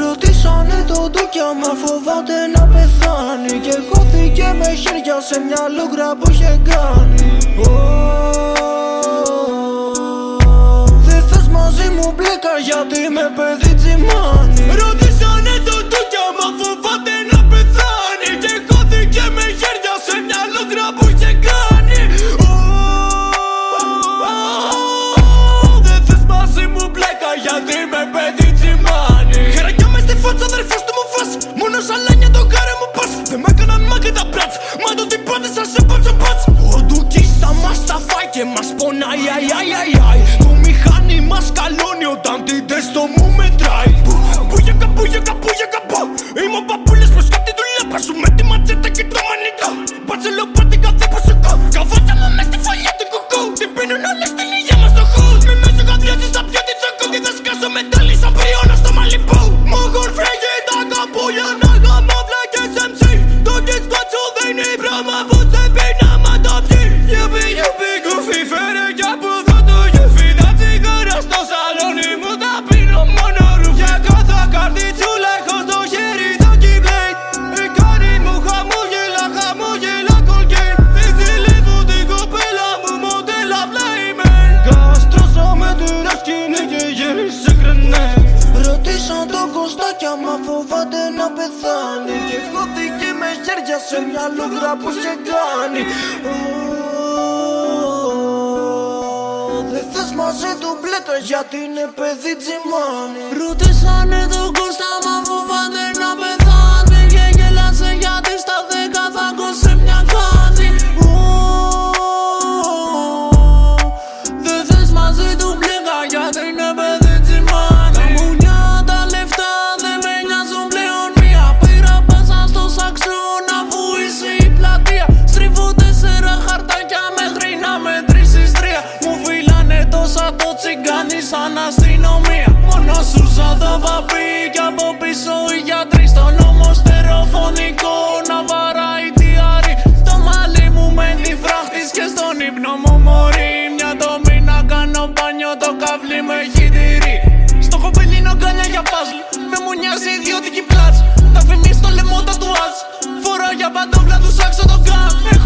Ρωτήσανε το ντούκια μα φοβάται να πεθάνει. Και χώθηκε με χέρια σε μια λούγκρα που είχε κάνει Δεν θες μαζί μου μπλέκα γιατί με παιδί τσιμάνι Δεν με έκαναν μάγκε τα μπράτς Μα το τι πάτησα σε πάτσα πάτς Ο ντουκής θα μας τα φάει και μας πονάει αι, αι, αι, αι. Το μηχάνη μας καλώνει όταν την τεστο μου μετράει. Πουγιακα, πουγιακα, πουγιακα, πω Είμαι ο παππούλης πως κάτι του λάπα σου Με τη ματσέτα και το μόνο ρουφιά Κάθε καρδιτσούλα έχω στο χέρι το keyblade. Η κόρη μου χαμόγελα, χαμόγελα κολκέιν. Φύγει λίγο την κοπέλα μου μοντέλα Playman Καστρώσα με τη ρασκίνη και γύρισε γκρενέν Ρωτήσαν τον Κωστάκια μα φοβάται να πεθάνει. Και χώθηκε με χέρια σε μια λούγρα που είχε κάνει Δεν θες μαζί του μπλέκα γιατί είναι παιδί τζιμάνι Ρωτήσανε τον Κώστα μα φοβάται να πεθάνει αστυνομία. Μόνο σου σαν το παπί Κι από πίσω οι γιατροί. Στον νόμο να βαράει τη αρή Στο μαλλί μου μένει φράχτης Και στον ύπνο μου μωρή. Μια τομή να κάνω μπάνιο Το καβλί με έχει τυρί. Στο κοπελίνο γκάλια για παζλ Με μου διότι ιδιωτική Τα φημί στο λαιμό τα του Φοράω για παντόπλα τους Σάξω το καπ